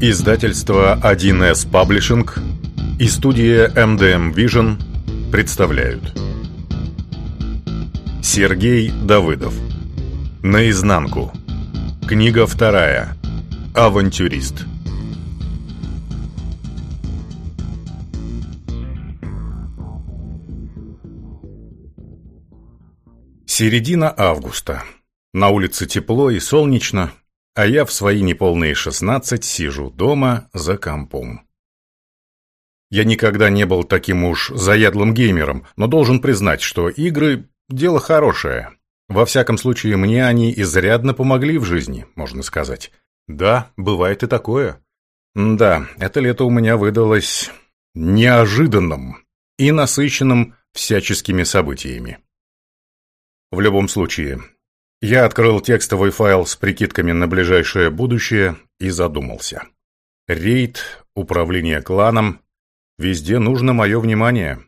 Издательство 1С Паблишинг и студия MDM Vision представляют. Сергей Давыдов Наизнанку Книга вторая Авантюрист Середина августа. На улице тепло и солнечно, а я в свои неполные шестнадцать сижу дома за компом. Я никогда не был таким уж заядлым геймером, но должен признать, что игры – дело хорошее. Во всяком случае, мне они изрядно помогли в жизни, можно сказать. Да, бывает и такое. Да, это лето у меня выдалось неожиданным и насыщенным всяческими событиями. В любом случае, я открыл текстовый файл с прикидками на ближайшее будущее и задумался. Рейд, управление кланом. Везде нужно мое внимание.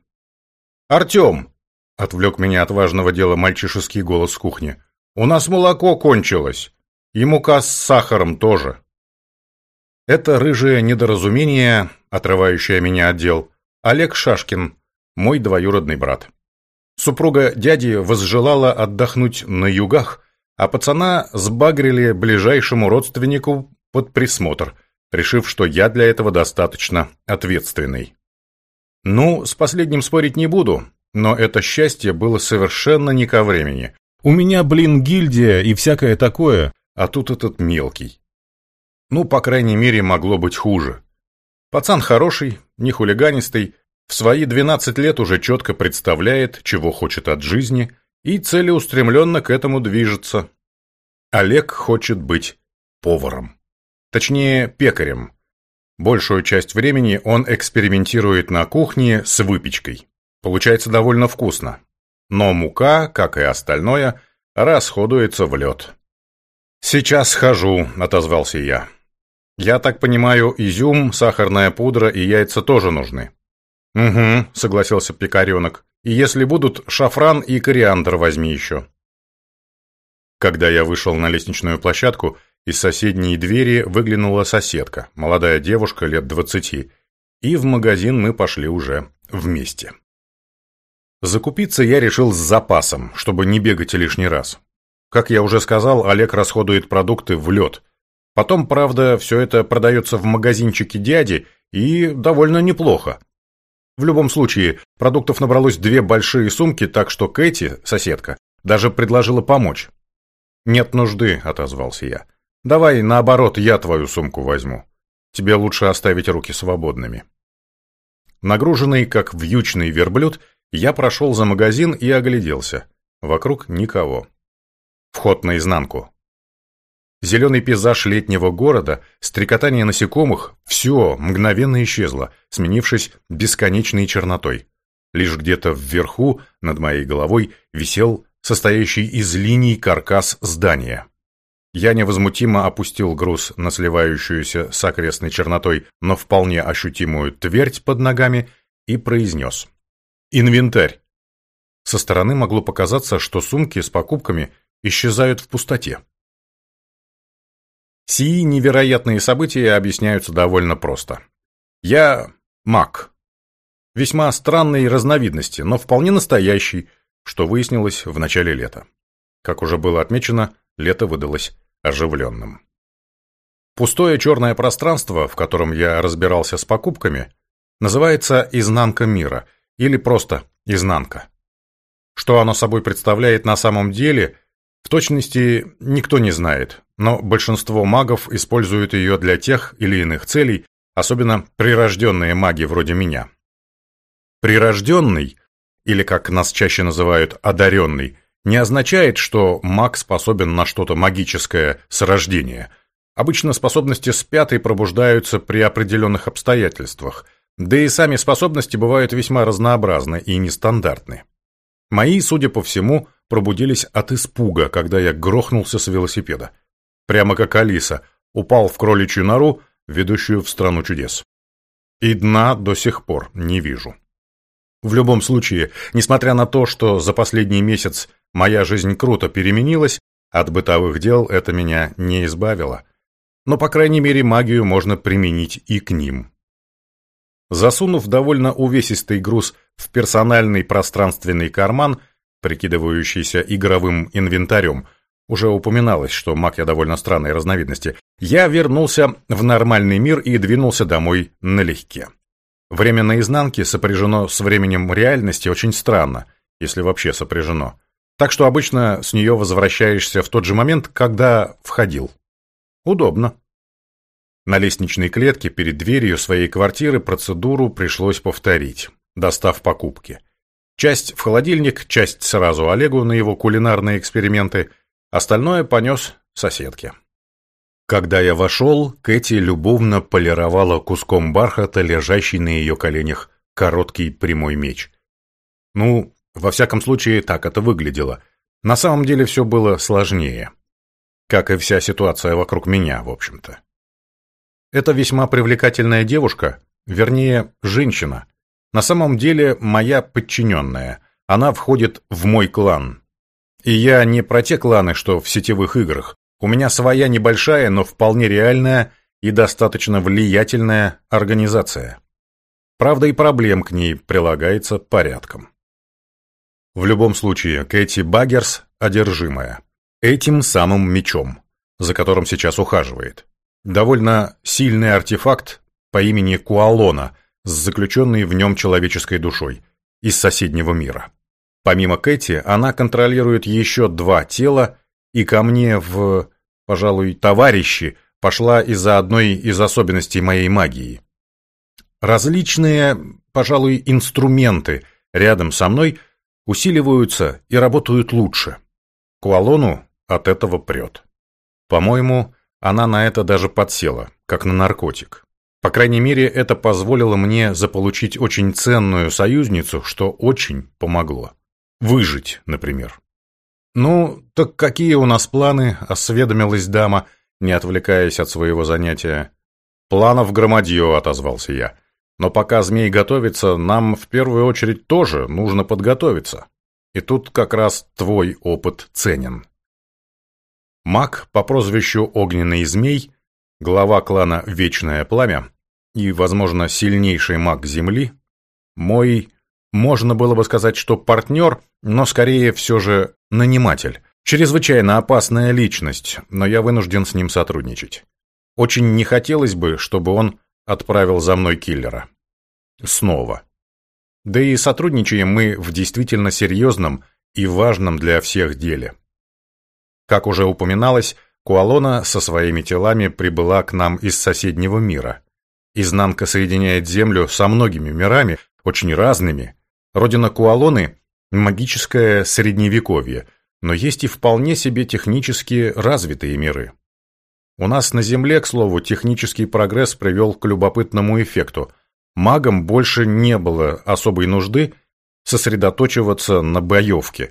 «Артем!» — отвлек меня от важного дела мальчишеский голос с кухни. «У нас молоко кончилось. И мука с сахаром тоже». Это рыжее недоразумение, отрывающее меня от дел, Олег Шашкин, мой двоюродный брат. Супруга дяди возжелала отдохнуть на югах, а пацана сбагрили ближайшему родственнику под присмотр, решив, что я для этого достаточно ответственный. Ну, с последним спорить не буду, но это счастье было совершенно не ко времени. У меня, блин, гильдия и всякое такое, а тут этот мелкий. Ну, по крайней мере, могло быть хуже. Пацан хороший, не хулиганистый, в свои 12 лет уже четко представляет, чего хочет от жизни, и целеустремленно к этому движется. Олег хочет быть поваром. Точнее, пекарем. Большую часть времени он экспериментирует на кухне с выпечкой. Получается довольно вкусно. Но мука, как и остальное, расходуется в лед. «Сейчас схожу», — отозвался я. «Я так понимаю, изюм, сахарная пудра и яйца тоже нужны». «Угу», — согласился пекаренок. «И если будут, шафран и кориандр возьми еще». Когда я вышел на лестничную площадку, из соседней двери выглянула соседка, молодая девушка лет двадцати, и в магазин мы пошли уже вместе. Закупиться я решил с запасом, чтобы не бегать лишний раз. Как я уже сказал, Олег расходует продукты в лед. Потом, правда, все это продается в магазинчике дяди, и довольно неплохо. В любом случае, продуктов набралось две большие сумки, так что Кэти, соседка, даже предложила помочь. «Нет нужды», — отозвался я. «Давай, наоборот, я твою сумку возьму. Тебе лучше оставить руки свободными». Нагруженный, как вьючный верблюд, я прошел за магазин и огляделся. Вокруг никого. Вход наизнанку. Зеленый пейзаж летнего города, стрекотание насекомых — все мгновенно исчезло, сменившись бесконечной чернотой. Лишь где-то вверху, над моей головой, висел состоящий из линий каркас здания. Я невозмутимо опустил груз на сливающуюся с окрестной чернотой, но вполне ощутимую твердь под ногами и произнес. «Инвентарь». Со стороны могло показаться, что сумки с покупками исчезают в пустоте. Сии невероятные события объясняются довольно просто. Я маг. Весьма странной разновидности, но вполне настоящий, что выяснилось в начале лета. Как уже было отмечено, лето выдалось оживленным. Пустое черное пространство, в котором я разбирался с покупками, называется «изнанка мира» или просто «изнанка». Что оно собой представляет на самом деле, в точности никто не знает, но большинство магов используют ее для тех или иных целей, особенно прирожденные маги вроде меня. Прирожденный, или как нас чаще называют одаренный, не означает, что маг способен на что-то магическое с рождения. Обычно способности спят и пробуждаются при определенных обстоятельствах, да и сами способности бывают весьма разнообразны и нестандартны. Мои, судя по всему, пробудились от испуга, когда я грохнулся с велосипеда. Прямо как Алиса, упал в кроличью нору, ведущую в страну чудес. И дна до сих пор не вижу. В любом случае, несмотря на то, что за последний месяц моя жизнь круто переменилась, от бытовых дел это меня не избавило. Но, по крайней мере, магию можно применить и к ним. Засунув довольно увесистый груз в персональный пространственный карман, прикидывающийся игровым инвентарем, уже упоминалось, что маг я довольно странной разновидности, я вернулся в нормальный мир и двинулся домой налегке. Время наизнанке сопряжено с временем реальности очень странно, если вообще сопряжено. Так что обычно с нее возвращаешься в тот же момент, когда входил. Удобно. На лестничной клетке перед дверью своей квартиры процедуру пришлось повторить, достав покупки. Часть в холодильник, часть сразу Олегу на его кулинарные эксперименты, остальное понес соседке. Когда я вошел, Кэти любовно полировала куском бархата, лежащий на ее коленях, короткий прямой меч. Ну, во всяком случае, так это выглядело. На самом деле все было сложнее. Как и вся ситуация вокруг меня, в общем-то. Это весьма привлекательная девушка, вернее, женщина. На самом деле, моя подчиненная. Она входит в мой клан. И я не про те кланы, что в сетевых играх. У меня своя небольшая, но вполне реальная и достаточно влиятельная организация. Правда, и проблем к ней прилагается порядком. В любом случае, Кэти Баггерс одержимая. Этим самым мечом, за которым сейчас ухаживает. Довольно сильный артефакт по имени Куалона с заключенной в нем человеческой душой из соседнего мира. Помимо Кэти, она контролирует еще два тела, и ко мне в, пожалуй, товарищи пошла из-за одной из особенностей моей магии. Различные, пожалуй, инструменты рядом со мной – усиливаются и работают лучше. Куалону от этого прет. По-моему, она на это даже подсела, как на наркотик. По крайней мере, это позволило мне заполучить очень ценную союзницу, что очень помогло. Выжить, например. «Ну, так какие у нас планы?» – осведомилась дама, не отвлекаясь от своего занятия. «Планов громадье», – отозвался я. Но пока змей готовится, нам в первую очередь тоже нужно подготовиться. И тут как раз твой опыт ценен. Маг по прозвищу Огненный Змей, глава клана Вечное Пламя и, возможно, сильнейший маг Земли, мой, можно было бы сказать, что партнер, но скорее все же наниматель. Чрезвычайно опасная личность, но я вынужден с ним сотрудничать. Очень не хотелось бы, чтобы он отправил за мной киллера. Снова. Да и сотрудничаем мы в действительно серьезном и важном для всех деле. Как уже упоминалось, Куалона со своими телами прибыла к нам из соседнего мира. Изнанка соединяет Землю со многими мирами, очень разными. Родина Куалоны – магическое средневековье, но есть и вполне себе технически развитые миры. У нас на Земле, к слову, технический прогресс привел к любопытному эффекту. Магам больше не было особой нужды сосредоточиваться на боевке.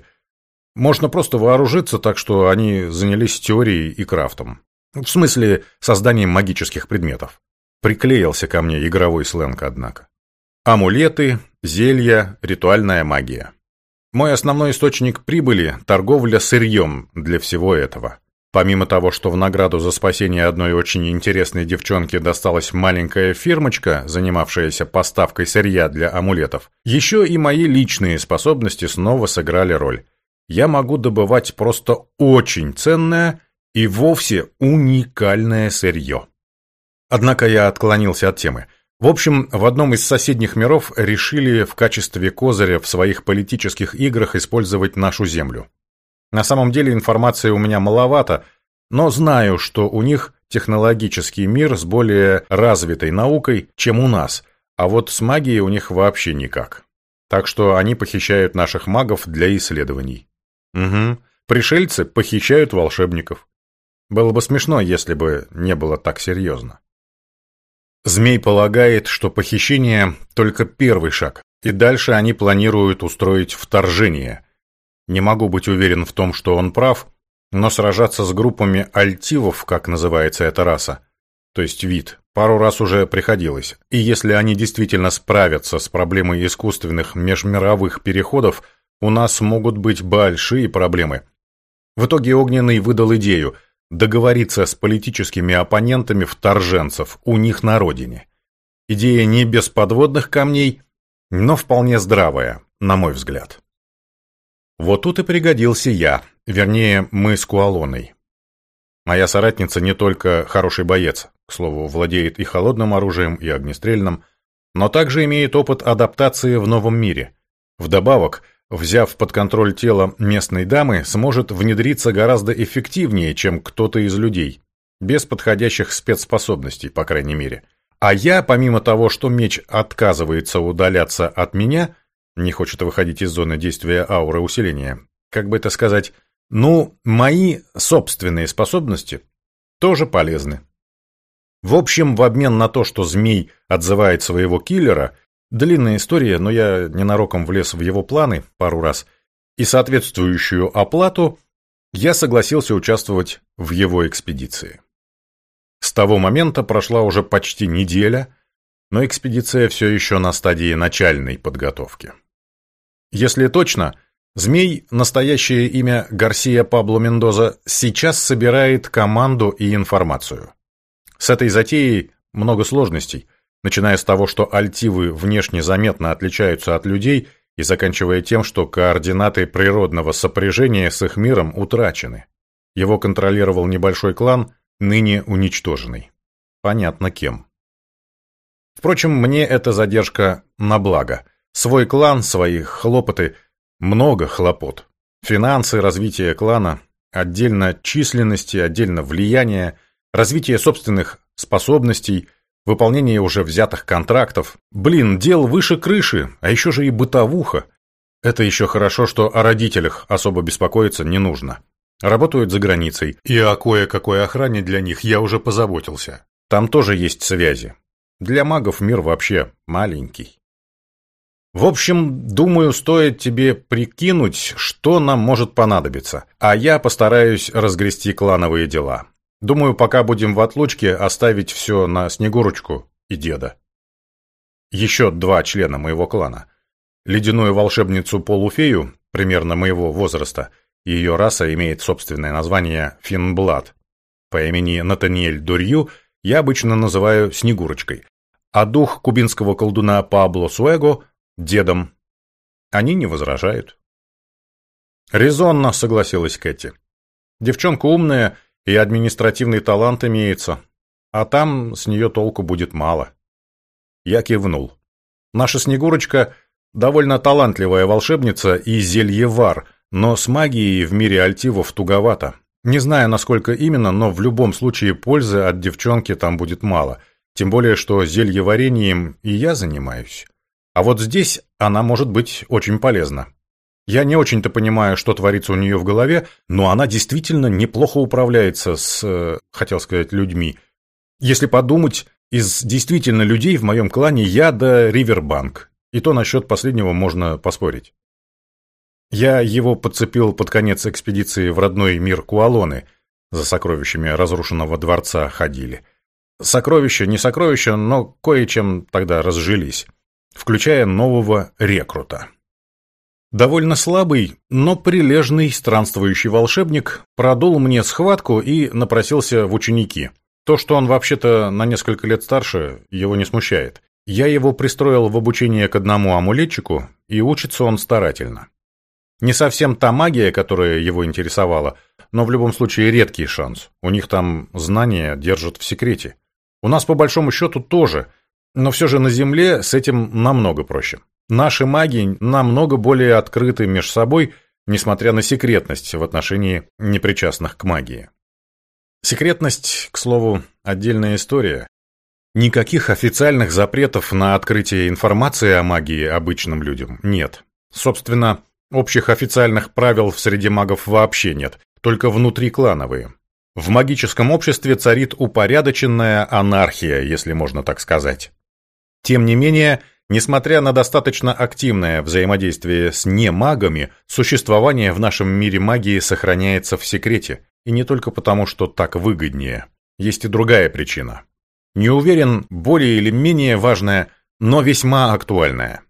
Можно просто вооружиться так, что они занялись теорией и крафтом. В смысле, созданием магических предметов. Приклеился ко мне игровой сленг, однако. Амулеты, зелья, ритуальная магия. Мой основной источник прибыли – торговля сырьем для всего этого. Помимо того, что в награду за спасение одной очень интересной девчонки досталась маленькая фирмочка, занимавшаяся поставкой сырья для амулетов, еще и мои личные способности снова сыграли роль. Я могу добывать просто очень ценное и вовсе уникальное сырье. Однако я отклонился от темы. В общем, в одном из соседних миров решили в качестве козыря в своих политических играх использовать нашу землю. На самом деле информации у меня маловато, но знаю, что у них технологический мир с более развитой наукой, чем у нас, а вот с магией у них вообще никак. Так что они похищают наших магов для исследований. Угу. Пришельцы похищают волшебников. Было бы смешно, если бы не было так серьезно. Змей полагает, что похищение – только первый шаг, и дальше они планируют устроить вторжение – Не могу быть уверен в том, что он прав, но сражаться с группами альтивов, как называется эта раса, то есть вид, пару раз уже приходилось. И если они действительно справятся с проблемой искусственных межмировых переходов, у нас могут быть большие проблемы. В итоге Огненный выдал идею договориться с политическими оппонентами вторженцев у них на родине. Идея не без подводных камней, но вполне здравая, на мой взгляд. Вот тут и пригодился я, вернее, мы с Куалоной. Моя соратница не только хороший боец, к слову, владеет и холодным оружием, и огнестрельным, но также имеет опыт адаптации в новом мире. Вдобавок, взяв под контроль тело местной дамы, сможет внедриться гораздо эффективнее, чем кто-то из людей, без подходящих спецспособностей, по крайней мере. А я, помимо того, что меч отказывается удаляться от меня, не хочет выходить из зоны действия ауры усиления, как бы это сказать, ну, мои собственные способности тоже полезны. В общем, в обмен на то, что змей отзывает своего киллера, длинная история, но я ненароком влез в его планы пару раз, и соответствующую оплату, я согласился участвовать в его экспедиции. С того момента прошла уже почти неделя, но экспедиция все еще на стадии начальной подготовки. Если точно, Змей, настоящее имя Гарсия Пабло Мендоза, сейчас собирает команду и информацию. С этой затеей много сложностей, начиная с того, что альтивы внешне заметно отличаются от людей и заканчивая тем, что координаты природного сопряжения с их миром утрачены. Его контролировал небольшой клан, ныне уничтоженный. Понятно кем. Впрочем, мне эта задержка на благо. Свой клан, свои хлопоты, много хлопот. Финансы, развитие клана, отдельно численности, отдельно влияние – развитие собственных способностей, выполнение уже взятых контрактов. Блин, дел выше крыши, а еще же и бытовуха. Это еще хорошо, что о родителях особо беспокоиться не нужно. Работают за границей, и о кое-какой охране для них я уже позаботился. Там тоже есть связи. Для магов мир вообще маленький. В общем, думаю, стоит тебе прикинуть, что нам может понадобиться, а я постараюсь разгрести клановые дела. Думаю, пока будем в отлучке, оставить все на Снегурочку и деда. Еще два члена моего клана. Ледяную волшебницу Полуфею, примерно моего возраста, ее раса имеет собственное название Финблад. По имени Натаниэль Дурью я обычно называю Снегурочкой, а дух кубинского колдуна Пабло Суэго – дедом. Они не возражают. Резонно согласилась Кэти. Девчонка умная – и административный талант имеется, а там с нее толку будет мало. Я кивнул. Наша Снегурочка довольно талантливая волшебница и зельевар, но с магией в мире альтивов туговато. Не знаю, насколько именно, но в любом случае пользы от девчонки там будет мало. Тем более, что зельеварением и я занимаюсь. А вот здесь она может быть очень полезна. Я не очень-то понимаю, что творится у нее в голове, но она действительно неплохо управляется с, э, хотел сказать, людьми. Если подумать, из действительно людей в моем клане я да Ривербанк. И то насчет последнего можно поспорить. Я его подцепил под конец экспедиции в родной мир Куалоны. За сокровищами разрушенного дворца ходили. Сокровища, не сокровища, но кое-чем тогда разжились. Включая нового рекрута. Довольно слабый, но прилежный странствующий волшебник продул мне схватку и напросился в ученики. То, что он вообще-то на несколько лет старше, его не смущает. Я его пристроил в обучение к одному амулетчику, и учится он старательно. Не совсем та магия, которая его интересовала, но в любом случае редкий шанс. У них там знания держат в секрете. У нас по большому счету тоже, но все же на Земле с этим намного проще. Наши маги намного более открыты между собой, несмотря на секретность в отношении непричастных к магии. Секретность, к слову, отдельная история. Никаких официальных запретов на открытие информации о магии обычным людям нет. Собственно, общих официальных правил в среде магов вообще нет, только внутриклановые. В магическом обществе царит упорядоченная анархия, если можно так сказать. Тем не менее, Несмотря на достаточно активное взаимодействие с немагами, существование в нашем мире магии сохраняется в секрете. И не только потому, что так выгоднее. Есть и другая причина. Не уверен, более или менее важная, но весьма актуальная.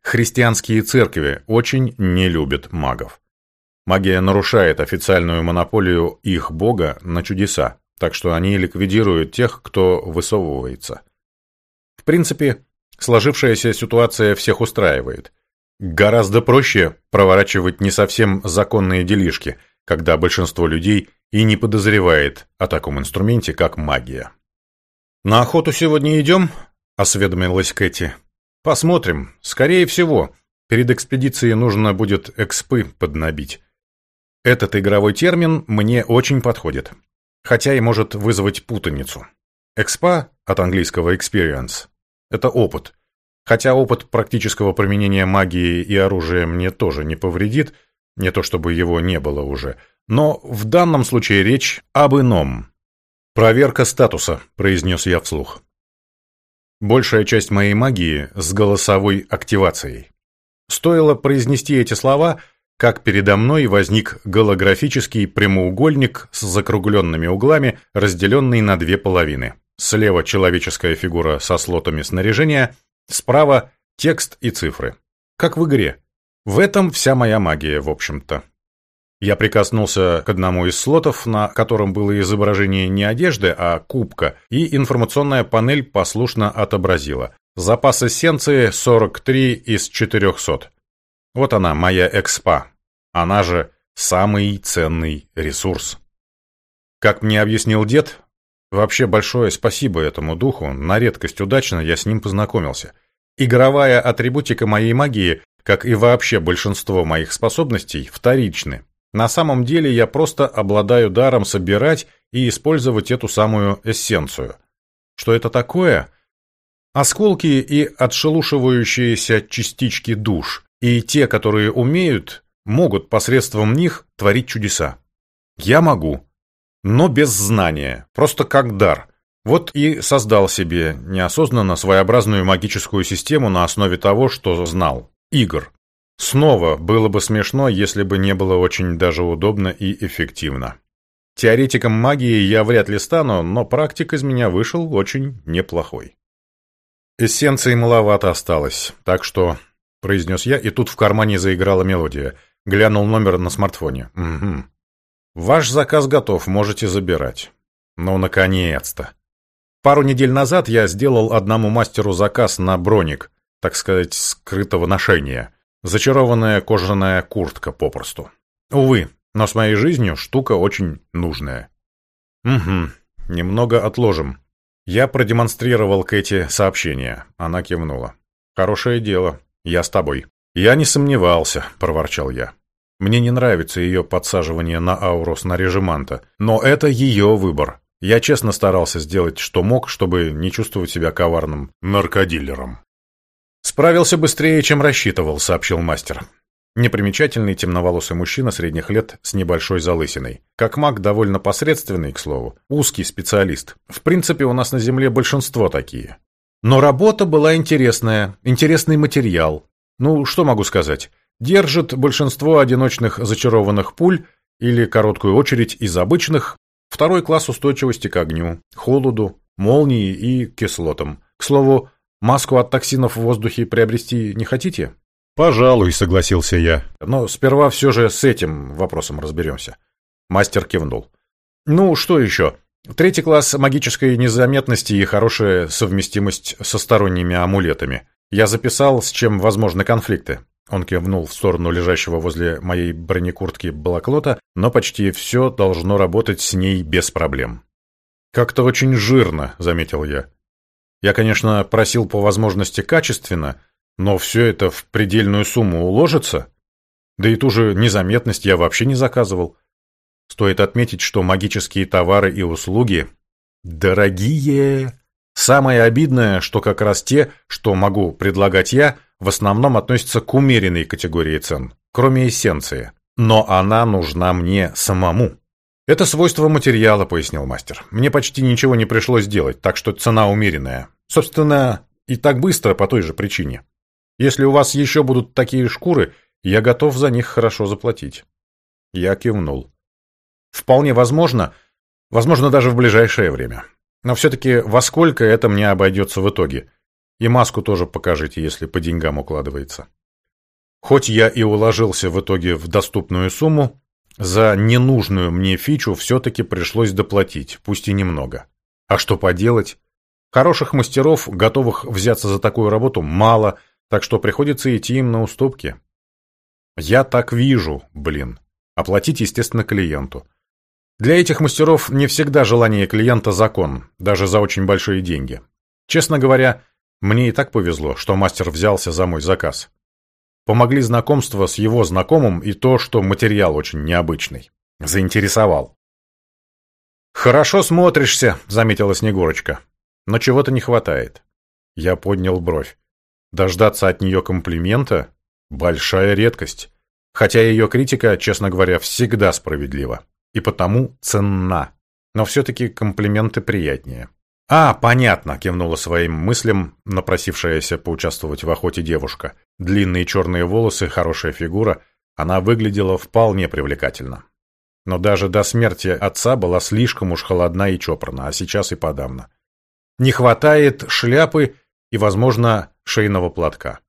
Христианские церкви очень не любят магов. Магия нарушает официальную монополию их бога на чудеса, так что они ликвидируют тех, кто высовывается. В принципе, Сложившаяся ситуация всех устраивает. Гораздо проще проворачивать не совсем законные делишки, когда большинство людей и не подозревает о таком инструменте, как магия. «На охоту сегодня идем?» – осведомилась Кэти. «Посмотрим. Скорее всего. Перед экспедицией нужно будет экспы поднабить. Этот игровой термин мне очень подходит, хотя и может вызвать путаницу. Экспа от английского experience это опыт. Хотя опыт практического применения магии и оружия мне тоже не повредит, не то чтобы его не было уже, но в данном случае речь об ином. «Проверка статуса», — произнес я вслух. Большая часть моей магии с голосовой активацией. Стоило произнести эти слова, как передо мной возник голографический прямоугольник с закругленными углами, разделенный на две половины. Слева человеческая фигура со слотами снаряжения, справа текст и цифры. Как в игре. В этом вся моя магия, в общем-то. Я прикоснулся к одному из слотов, на котором было изображение не одежды, а кубка, и информационная панель послушно отобразила. Запас эссенции 43 из 400. Вот она, моя экспа. Она же самый ценный ресурс. Как мне объяснил дед, Вообще большое спасибо этому духу, на редкость удачно я с ним познакомился. Игровая атрибутика моей магии, как и вообще большинство моих способностей, вторичны. На самом деле я просто обладаю даром собирать и использовать эту самую эссенцию. Что это такое? Осколки и отшелушивающиеся частички душ, и те, которые умеют, могут посредством них творить чудеса. Я могу но без знания, просто как дар. Вот и создал себе неосознанно своеобразную магическую систему на основе того, что знал. Игр. Снова было бы смешно, если бы не было очень даже удобно и эффективно. Теоретиком магии я вряд ли стану, но практик из меня вышел очень неплохой. Эссенции маловато осталось, так что, произнес я, и тут в кармане заиграла мелодия. Глянул номер на смартфоне. Угу. Ваш заказ готов, можете забирать. Ну, наконец-то. Пару недель назад я сделал одному мастеру заказ на броник, так сказать, скрытого ношения. Зачарованная кожаная куртка попросту. Увы, но с моей жизнью штука очень нужная. Угу, немного отложим. Я продемонстрировал Кэти сообщение. Она кивнула. Хорошее дело. Я с тобой. Я не сомневался, проворчал я. Мне не нравится ее подсаживание на ауру снаряжеманта, но это ее выбор. Я честно старался сделать, что мог, чтобы не чувствовать себя коварным наркодилером. «Справился быстрее, чем рассчитывал», — сообщил мастер. Непримечательный темноволосый мужчина средних лет с небольшой залысиной. Как маг довольно посредственный, к слову. Узкий специалист. В принципе, у нас на Земле большинство такие. Но работа была интересная, интересный материал. Ну, что могу сказать? Держит большинство одиночных зачарованных пуль или короткую очередь из обычных, второй класс устойчивости к огню, холоду, молнии и кислотам. К слову, маску от токсинов в воздухе приобрести не хотите? Пожалуй, согласился я. Но сперва все же с этим вопросом разберемся. Мастер кивнул. Ну, что еще? Третий класс магической незаметности и хорошая совместимость со сторонними амулетами. Я записал, с чем возможны конфликты. Он кивнул в сторону лежащего возле моей бронекуртки балаклота, но почти все должно работать с ней без проблем. «Как-то очень жирно», — заметил я. «Я, конечно, просил по возможности качественно, но все это в предельную сумму уложится? Да и ту же незаметность я вообще не заказывал. Стоит отметить, что магические товары и услуги дорогие. Самое обидное, что как раз те, что могу предлагать я, в основном относится к умеренной категории цен, кроме эссенции. Но она нужна мне самому. Это свойство материала, пояснил мастер. Мне почти ничего не пришлось делать, так что цена умеренная. Собственно, И так быстро по той же причине. Если у вас еще будут такие шкуры, я готов за них хорошо заплатить. Я кивнул. Вполне возможно, возможно даже в ближайшее время. Но все-таки во сколько это мне обойдется в итоге? И маску тоже покажите, если по деньгам укладывается. Хоть я и уложился в итоге в доступную сумму, за ненужную мне фичу все-таки пришлось доплатить, пусть и немного. А что поделать? Хороших мастеров, готовых взяться за такую работу, мало, так что приходится идти им на уступки. Я так вижу, блин. Оплатить, естественно, клиенту. Для этих мастеров не всегда желание клиента закон, даже за очень большие деньги. Честно говоря, мне и так повезло, что мастер взялся за мой заказ. Помогли знакомства с его знакомым и то, что материал очень необычный. Заинтересовал. «Хорошо смотришься», — заметила Снегурочка. «Но чего-то не хватает». Я поднял бровь. Дождаться от нее комплимента — большая редкость. Хотя ее критика, честно говоря, всегда справедлива. И потому ценна. Но все-таки комплименты приятнее. «А, понятно», — кивнула своим мыслям напросившаяся поучаствовать в охоте девушка. Длинные черные волосы, хорошая фигура. Она выглядела вполне привлекательно. Но даже до смерти отца была слишком уж холодна и чопорна, а сейчас и подавно. Не хватает шляпы и, возможно, шейного платка.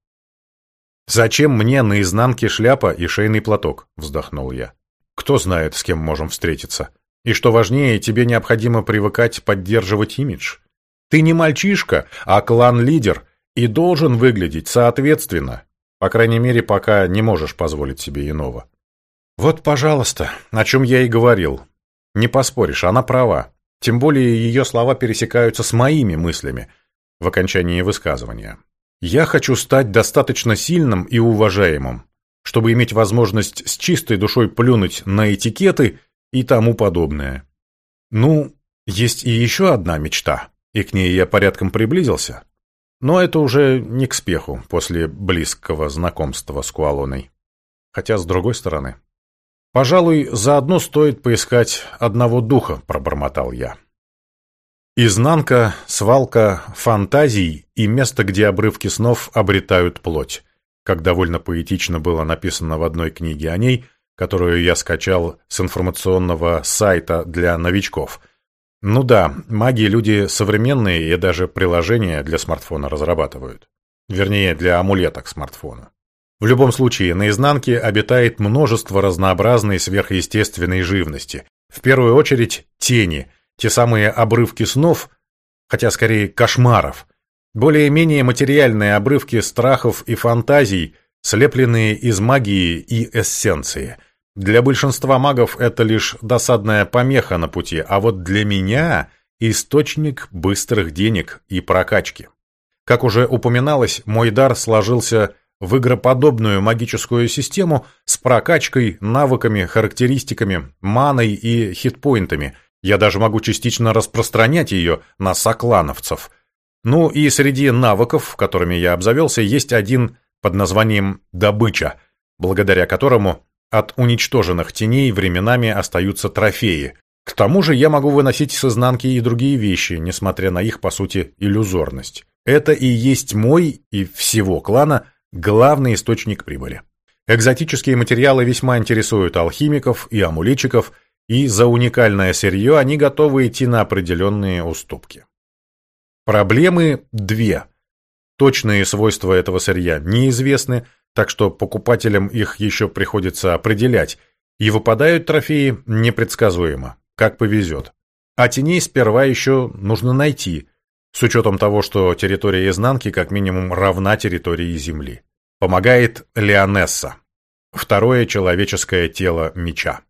«Зачем мне наизнанке шляпа и шейный платок?» – вздохнул я. «Кто знает, с кем можем встретиться. И что важнее, тебе необходимо привыкать поддерживать имидж. Ты не мальчишка, а клан-лидер, и должен выглядеть соответственно. По крайней мере, пока не можешь позволить себе иного. Вот, пожалуйста, о чем я и говорил. Не поспоришь, она права. Тем более ее слова пересекаются с моими мыслями в окончании высказывания. Я хочу стать достаточно сильным и уважаемым, чтобы иметь возможность с чистой душой плюнуть на этикеты и тому подобное. Ну, есть и еще одна мечта, и к ней я порядком приблизился. Но это уже не к спеху после близкого знакомства с Куалоной. Хотя, с другой стороны... «Пожалуй, заодно стоит поискать одного духа», — пробормотал я. Изнанка, свалка фантазий и место, где обрывки снов обретают плоть, как довольно поэтично было написано в одной книге о ней — которую я скачал с информационного сайта для новичков. Ну да, маги люди современные и даже приложения для смартфона разрабатывают. Вернее, для амулета к смартфону. В любом случае, на изнанке обитает множество разнообразной сверхъестественной живности. В первую очередь тени, те самые обрывки снов, хотя скорее кошмаров. Более-менее материальные обрывки страхов и фантазий, слепленные из магии и эссенции – для большинства магов это лишь досадная помеха на пути, а вот для меня источник быстрых денег и прокачки. Как уже упоминалось, мой дар сложился в игроподобную магическую систему с прокачкой, навыками, характеристиками, маной и хитпоинтами. Я даже могу частично распространять ее на соклановцев. Ну и среди навыков, которыми я обзавелся, есть один под названием «добыча», благодаря которому от уничтоженных теней временами остаются трофеи. К тому же я могу выносить с изнанки и другие вещи, несмотря на их, по сути, иллюзорность. Это и есть мой и всего клана главный источник прибыли. Экзотические материалы весьма интересуют алхимиков и амулетчиков, и за уникальное сырье они готовы идти на определенные уступки. Проблемы две. Точные свойства этого сырья неизвестны, так что покупателям их еще приходится определять, и выпадают трофеи непредсказуемо, как повезет. А теней сперва еще нужно найти, с учетом того, что территория изнанки как минимум равна территории Земли. Помогает Леонесса, второе человеческое тело меча.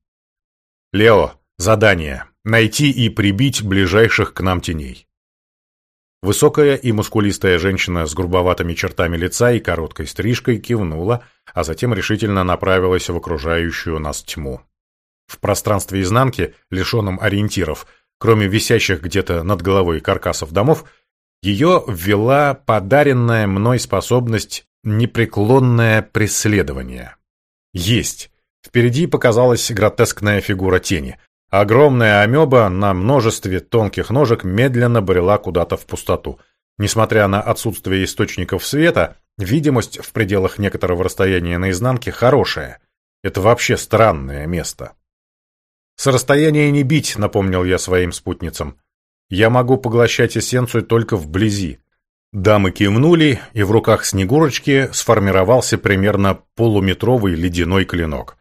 Лео, задание – найти и прибить ближайших к нам теней. Высокая и мускулистая женщина с грубоватыми чертами лица и короткой стрижкой кивнула, а затем решительно направилась в окружающую нас тьму. В пространстве изнанки, лишенном ориентиров, кроме висящих где-то над головой каркасов домов, ее ввела подаренная мной способность непреклонное преследование. Есть. Впереди показалась гротескная фигура тени. Огромная амеба на множестве тонких ножек медленно брела куда-то в пустоту. Несмотря на отсутствие источников света, видимость в пределах некоторого расстояния наизнанке хорошая. Это вообще странное место. «С расстояния не бить», — напомнил я своим спутницам. «Я могу поглощать эссенцию только вблизи». Дамы кивнули, и в руках Снегурочки сформировался примерно полуметровый ледяной клинок.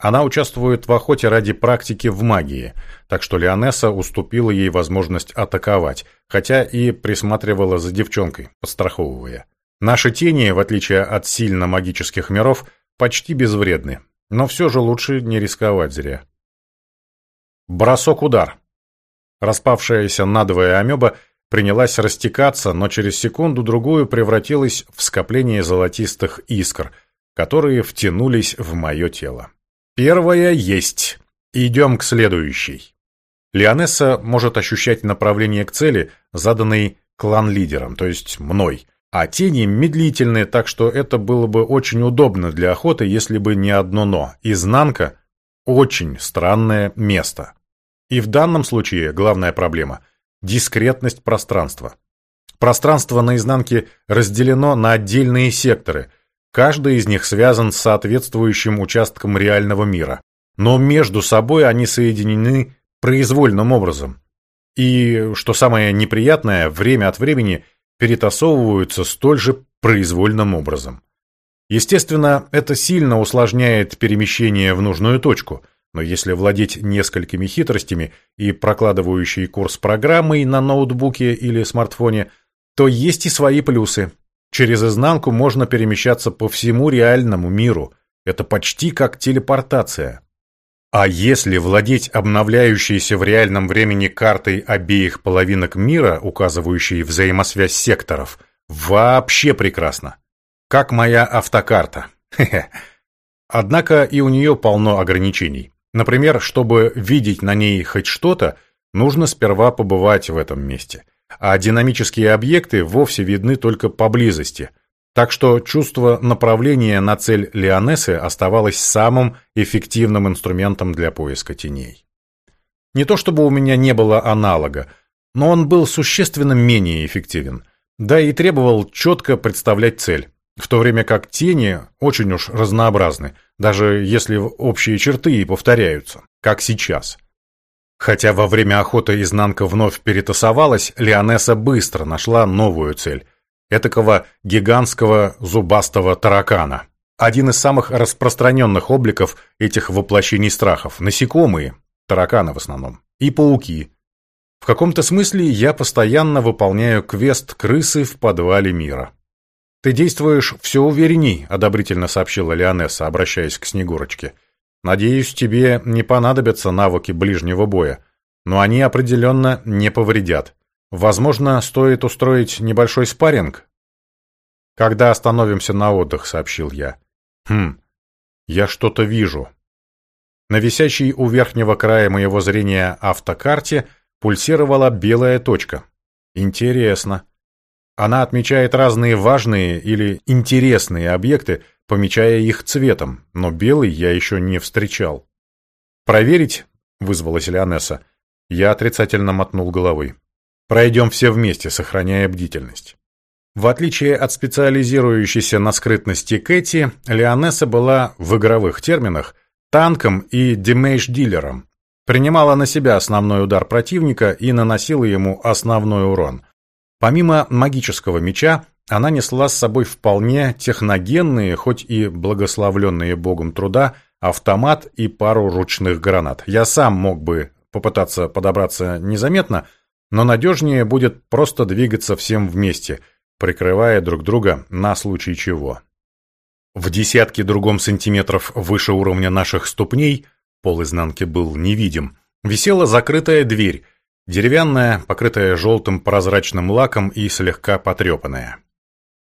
Она участвует в охоте ради практики в магии, так что Леонесса уступила ей возможность атаковать, хотя и присматривала за девчонкой, подстраховывая. Наши тени, в отличие от сильно магических миров, почти безвредны, но все же лучше не рисковать зря. Бросок-удар. Распавшаяся надвое амеба принялась растекаться, но через секунду-другую превратилась в скопление золотистых искр, которые втянулись в мое тело. Первая есть. Идем к следующей. Лионесса может ощущать направление к цели, заданной клан-лидером, то есть мной. А тени медлительные, так что это было бы очень удобно для охоты, если бы не одно «но». Изнанка – очень странное место. И в данном случае главная проблема – дискретность пространства. Пространство на изнанке разделено на отдельные секторы – Каждый из них связан с соответствующим участком реального мира, но между собой они соединены произвольным образом. И, что самое неприятное, время от времени перетасовываются столь же произвольным образом. Естественно, это сильно усложняет перемещение в нужную точку, но если владеть несколькими хитростями и прокладывающей курс программой на ноутбуке или смартфоне, то есть и свои плюсы. Через изнанку можно перемещаться по всему реальному миру. Это почти как телепортация. А если владеть обновляющейся в реальном времени картой обеих половинок мира, указывающей взаимосвязь секторов, вообще прекрасно. Как моя автокарта. Однако и у нее полно ограничений. Например, чтобы видеть на ней хоть что-то, нужно сперва побывать в этом месте а динамические объекты вовсе видны только поблизости. Так что чувство направления на цель Лионессы оставалось самым эффективным инструментом для поиска теней. Не то чтобы у меня не было аналога, но он был существенно менее эффективен, да и требовал четко представлять цель, в то время как тени очень уж разнообразны, даже если общие черты и повторяются, как сейчас – Хотя во время охоты изнанка вновь перетасовалась, Леонесса быстро нашла новую цель – этакого гигантского зубастого таракана. Один из самых распространенных обликов этих воплощений страхов – насекомые, тараканы в основном, и пауки. В каком-то смысле я постоянно выполняю квест крысы в подвале мира. «Ты действуешь все уверенней», – одобрительно сообщила Леонесса, обращаясь к Снегурочке – Надеюсь, тебе не понадобятся навыки ближнего боя, но они определенно не повредят. Возможно, стоит устроить небольшой спарринг? Когда остановимся на отдых, сообщил я. Хм, я что-то вижу. На висящей у верхнего края моего зрения автокарте пульсировала белая точка. Интересно. Она отмечает разные важные или интересные объекты, помечая их цветом, но белый я еще не встречал. «Проверить?» — вызвалась Леонесса. Я отрицательно мотнул головой. «Пройдем все вместе, сохраняя бдительность». В отличие от специализирующейся на скрытности Кэти, Леонесса была в игровых терминах танком и демейдж-дилером. Принимала на себя основной удар противника и наносила ему основной урон. Помимо магического меча, она несла с собой вполне техногенные, хоть и благословленные богом труда, автомат и пару ручных гранат. Я сам мог бы попытаться подобраться незаметно, но надежнее будет просто двигаться всем вместе, прикрывая друг друга на случай чего. В десятке другом сантиметров выше уровня наших ступней, пол изнанки был невидим, висела закрытая дверь, деревянная, покрытая желтым прозрачным лаком и слегка потрепанная.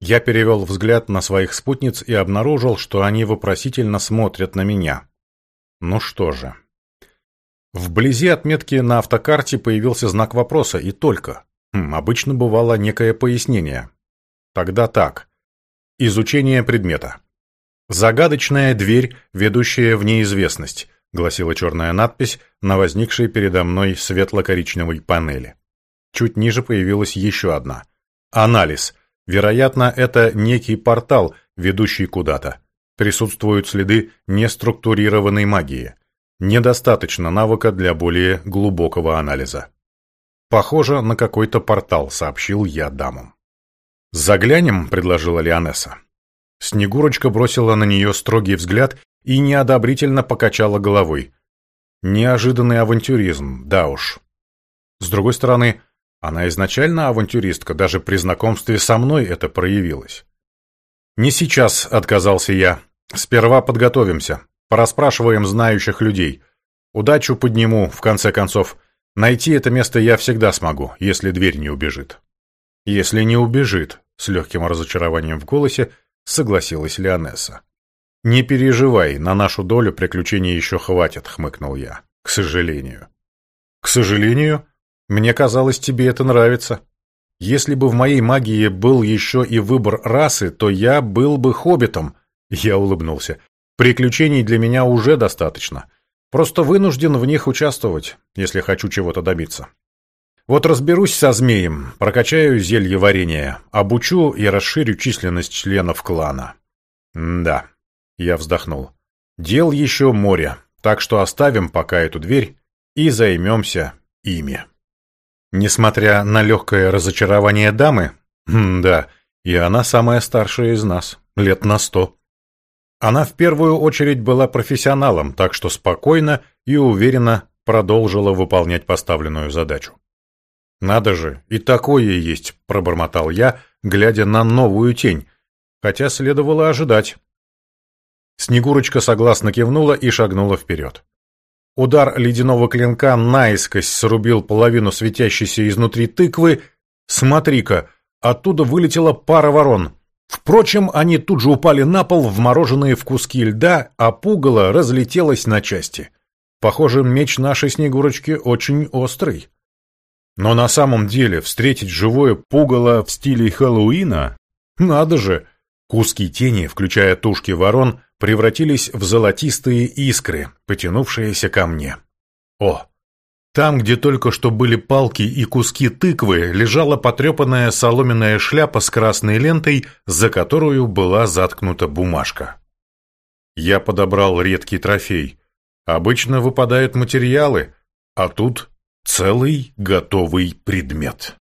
Я перевел взгляд на своих спутниц и обнаружил, что они вопросительно смотрят на меня. Ну что же. Вблизи отметки на автокарте появился знак вопроса, и только. Хм, обычно бывало некое пояснение. Тогда так. Изучение предмета. «Загадочная дверь, ведущая в неизвестность», гласила черная надпись на возникшей передо мной светло-коричневой панели. Чуть ниже появилась еще одна. Анализ. Вероятно, это некий портал, ведущий куда-то. Присутствуют следы неструктурированной магии. Недостаточно навыка для более глубокого анализа. Похоже на какой-то портал, сообщил я дамам. «Заглянем», — предложила Лионесса. Снегурочка бросила на нее строгий взгляд и неодобрительно покачала головой. Неожиданный авантюризм, да уж. С другой стороны, она изначально авантюристка, даже при знакомстве со мной это проявилось. «Не сейчас», — отказался я. «Сперва подготовимся, пораспрашиваем знающих людей. Удачу подниму, в конце концов. Найти это место я всегда смогу, если дверь не убежит». «Если не убежит», — с легким разочарованием в голосе согласилась Леонесса. «Не переживай, на нашу долю приключений еще хватит», — хмыкнул я. «К сожалению». «К сожалению? Мне казалось, тебе это нравится. Если бы в моей магии был еще и выбор расы, то я был бы хоббитом». Я улыбнулся. «Приключений для меня уже достаточно. Просто вынужден в них участвовать, если хочу чего-то добиться». Вот разберусь со змеем, прокачаю зелье варенья, обучу и расширю численность членов клана. М да, я вздохнул. Дел еще море, так что оставим пока эту дверь и займемся ими. Несмотря на легкое разочарование дамы, м да, и она самая старшая из нас, лет на сто. Она в первую очередь была профессионалом, так что спокойно и уверенно продолжила выполнять поставленную задачу. «Надо же, и такое есть», — пробормотал я, глядя на новую тень, хотя следовало ожидать. Снегурочка согласно кивнула и шагнула вперед. Удар ледяного клинка наискось срубил половину светящейся изнутри тыквы. Смотри-ка, оттуда вылетела пара ворон. Впрочем, они тут же упали на пол, вмороженные в куски льда, а пугало разлетелось на части. Похоже, меч нашей Снегурочки очень острый. Но на самом деле встретить живое пугало в стиле Хэллоуина? Надо же! Куски тени, включая тушки ворон, превратились в золотистые искры, потянувшиеся ко мне. О! Там, где только что были палки и куски тыквы, лежала потрепанная соломенная шляпа с красной лентой, за которую была заткнута бумажка. Я подобрал редкий трофей. Обычно выпадают материалы, а тут Целый готовый предмет.